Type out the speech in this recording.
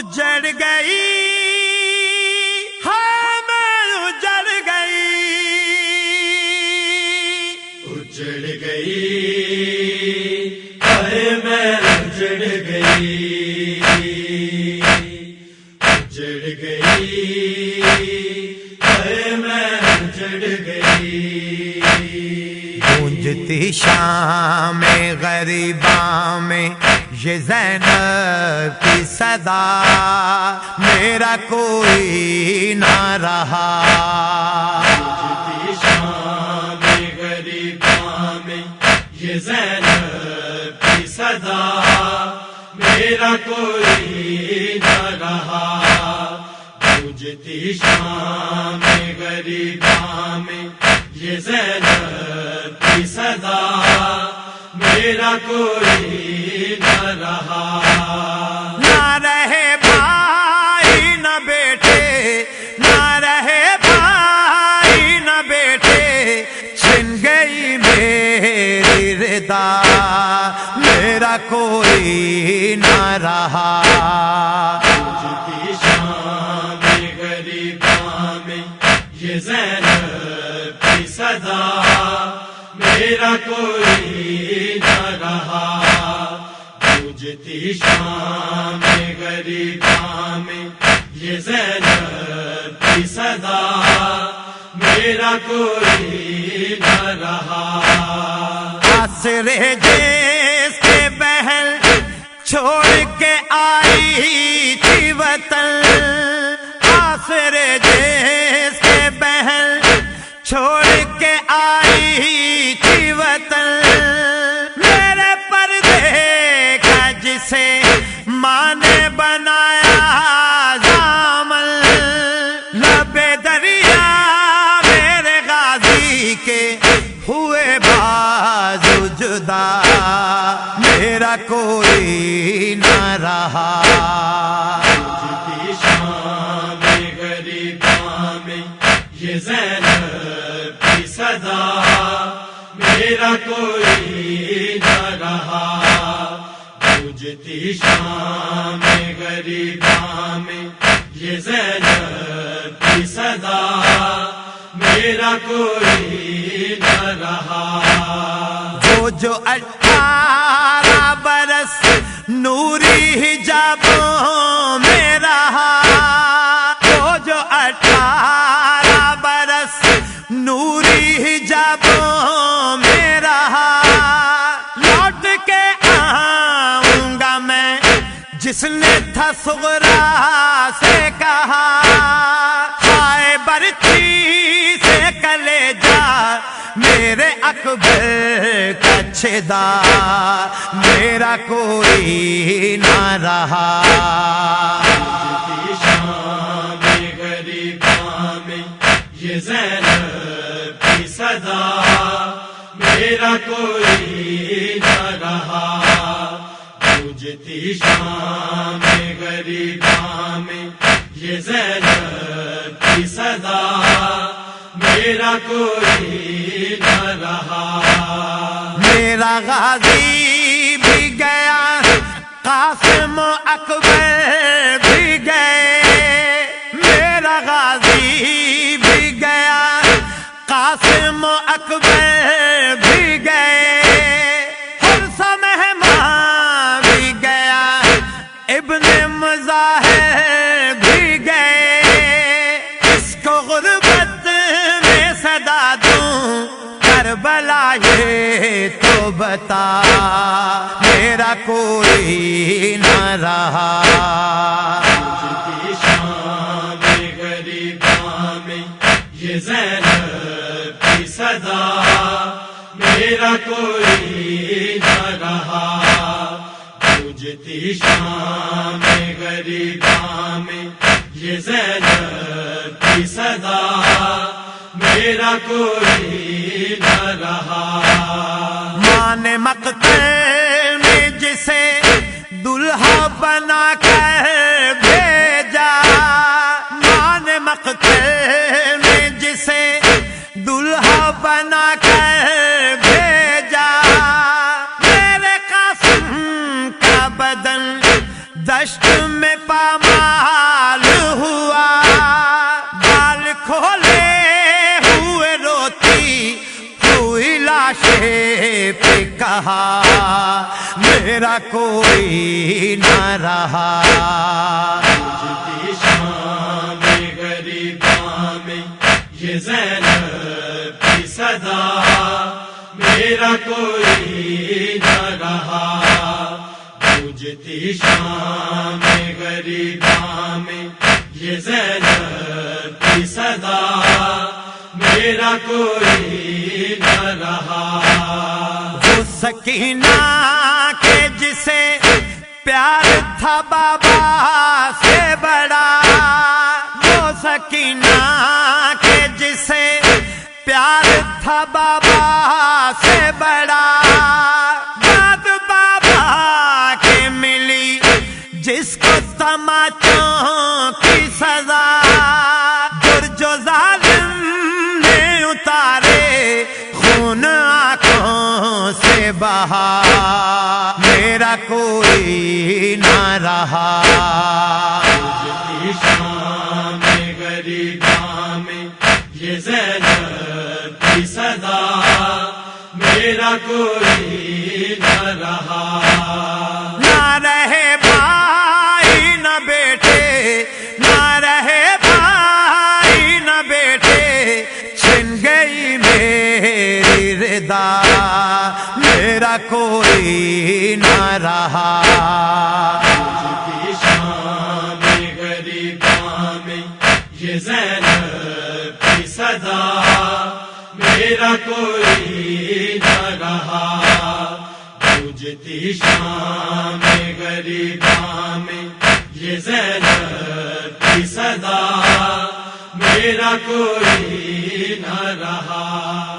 اجڑ گئی۔ ہاں میں اجڑ گئی۔ اجڑ گئی۔ ارے میں اجڑ گئی۔ اجڑ گئی۔ ارے میں اجڑ گئی۔ گونجتی شام میں غریباں میں، یہ زینب کی صدا، میرا کوئی نہ رہا۔ شام غریباں میں، یہ زینب کی صدا، میرا کوئی نہ رہا۔ گونجتی شام غریباں میں یہ زینب کی صدا، میرا کوئی نہ رہا۔ نہ رہے بھائی، نہ بیٹے۔ نہ رہے بھائی، نہ بیٹے۔ چھن گئی میری ردا۔ میرا کوئی نہ رہا۔ صدا، میرا کوئی نہ رہا۔ گونجتی شام غریباں میں یہ زینب کی صدا، میرا کوئی نہ رہا۔ آسرے جیس کے بہن چھوڑ کے آئی تھی وطن۔ آسرے جیس چھوڑ کے آئی کوئی نہ رہا گونجتی شام غریباں میں یہ زینب کی صدا میرا کوئی نہ رہا وہ جو اٹھارہ برس نوری حجابوں میں رہا جس نے تھا سغرا سے کہا، ہائے برچی سے کلے جا میرے اکبر کا چھدا، میرا کوئی نہ رہا۔ یہ زینب کی صدا، میرا کوئی گونجتی شام غریباں میں یہ زینب کی صدا میرا کوئی نہ رہا۔ میرا غازی بھی گیا، قاسم اکبر بھی گئے۔ میرا غازی بھی گیا، قاسم اکبر بتا، میرا کوئی نہ رہا۔ گونجتی میں میرا کوئی نہ رہا۔ گونجتی شام غریباں میں یہ زینب کی صدا۔ میرا کوئی نہ رہا۔ مان میں جسے دلہا بنا کر پہ کہا میرا کوئی نہ رہا شان غریباں میں یہ زینب کی صدا میرا کوئی نہ رہا گونجتی شان غریباں میں یہ زینب کی صدا میرا کوئی نہ رہا سکینہ کے جسے پیار تھا بابا سے بڑا۔ وہ سکینہ کے جسے پیار تھا بابا سے رہا میرا کوئی نہ رہا۔ شام غریباں میں یہ زینب کی صدا۔ میرا کوئی کوئی نہ رہا۔ بجتی شام غریباں میں یہ زینب کی صدا میرا کوئی نہ رہا